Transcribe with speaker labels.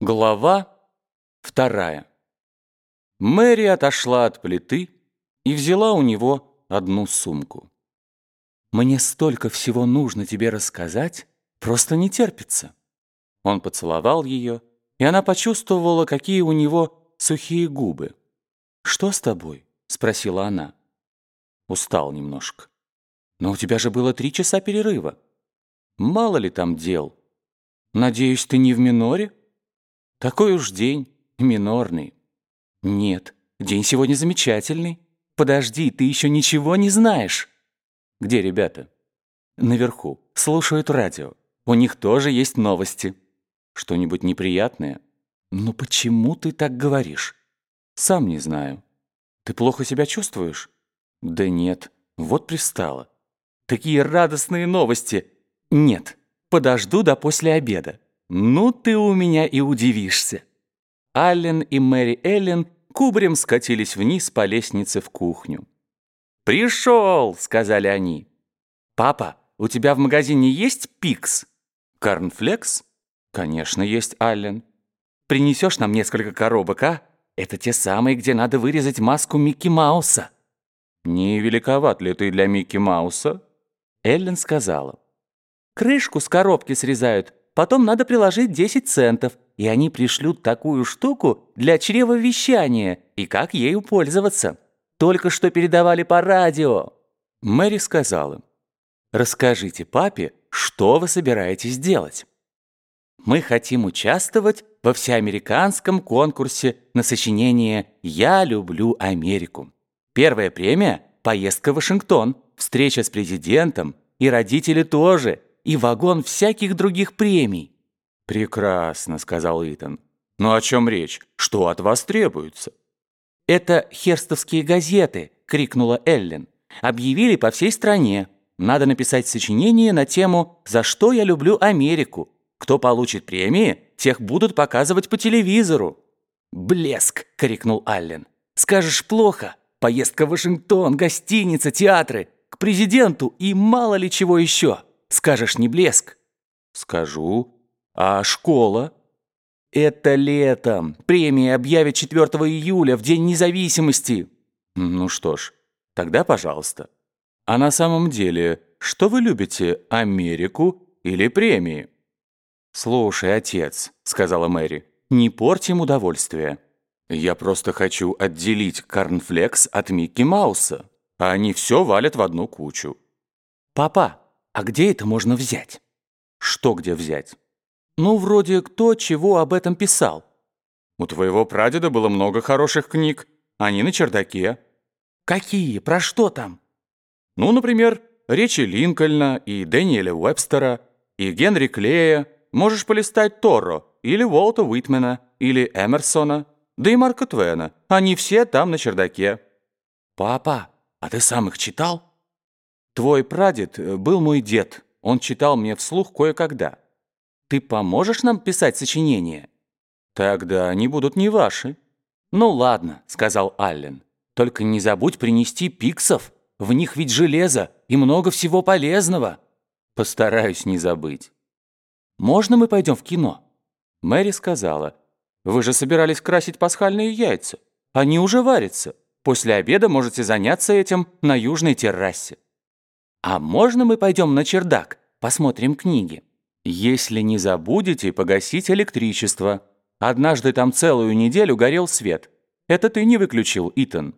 Speaker 1: Глава вторая. Мэри отошла от плиты и взяла у него одну сумку. «Мне столько всего нужно тебе рассказать, просто не терпится». Он поцеловал ее, и она почувствовала, какие у него сухие губы. «Что с тобой?» — спросила она. Устал немножко. «Но у тебя же было три часа перерыва. Мало ли там дел. Надеюсь, ты не в миноре?» Такой уж день, минорный. Нет, день сегодня замечательный. Подожди, ты еще ничего не знаешь. Где ребята? Наверху. Слушают радио. У них тоже есть новости. Что-нибудь неприятное? Ну почему ты так говоришь? Сам не знаю. Ты плохо себя чувствуешь? Да нет, вот пристала. Такие радостные новости. Нет, подожду до после обеда. «Ну ты у меня и удивишься». Аллен и Мэри Эллен кубарем скатились вниз по лестнице в кухню. «Пришел!» — сказали они. «Папа, у тебя в магазине есть пикс?» «Карнфлекс?» «Конечно, есть, Аллен. Принесешь нам несколько коробок, а? Это те самые, где надо вырезать маску Микки Мауса». «Не великоват ли ты для Микки Мауса?» Эллен сказала. «Крышку с коробки срезают, Потом надо приложить 10 центов, и они пришлют такую штуку для чревовещания и как ею пользоваться. Только что передавали по радио». Мэри сказала, «Расскажите папе, что вы собираетесь делать?» «Мы хотим участвовать во всеамериканском конкурсе на сочинение «Я люблю Америку». Первая премия – поездка в Вашингтон, встреча с президентом, и родители тоже – и вагон всяких других премий». «Прекрасно», — сказал Итан. «Но о чем речь? Что от вас требуется?» «Это херстовские газеты», — крикнула Эллен. «Объявили по всей стране. Надо написать сочинение на тему «За что я люблю Америку». Кто получит премии, тех будут показывать по телевизору». «Блеск!» — крикнул Аллен. «Скажешь плохо? Поездка в Вашингтон, гостиница, театры, к президенту и мало ли чего еще». Скажешь, не блеск? Скажу. А школа? Это летом. Премии объявят 4 июля, в День независимости. Ну что ж, тогда пожалуйста. А на самом деле, что вы любите, Америку или премии? «Слушай, отец», — сказала Мэри, — «не порть им удовольствие. Я просто хочу отделить Карнфлекс от Микки Мауса, а они все валят в одну кучу». «Папа», а где это можно взять? Что где взять? Ну, вроде кто чего об этом писал. У твоего прадеда было много хороших книг. Они на чердаке. Какие? Про что там? Ну, например, речи Линкольна и Дэниеля Уэбстера, и Генри Клея. Можешь полистать Торро, или Уолта Уитмена, или Эмерсона, да и Марка Твена. Они все там на чердаке. Папа, а ты сам их читал? Твой прадед э, был мой дед. Он читал мне вслух кое-когда. Ты поможешь нам писать сочинения? Тогда они будут не ваши. Ну ладно, сказал Аллен. Только не забудь принести пиксов. В них ведь железо и много всего полезного. Постараюсь не забыть. Можно мы пойдем в кино? Мэри сказала. Вы же собирались красить пасхальные яйца. Они уже варятся. После обеда можете заняться этим на южной террасе. «А можно мы пойдем на чердак, посмотрим книги?» «Если не забудете погасить электричество. Однажды там целую неделю горел свет. Это ты не выключил, Итан».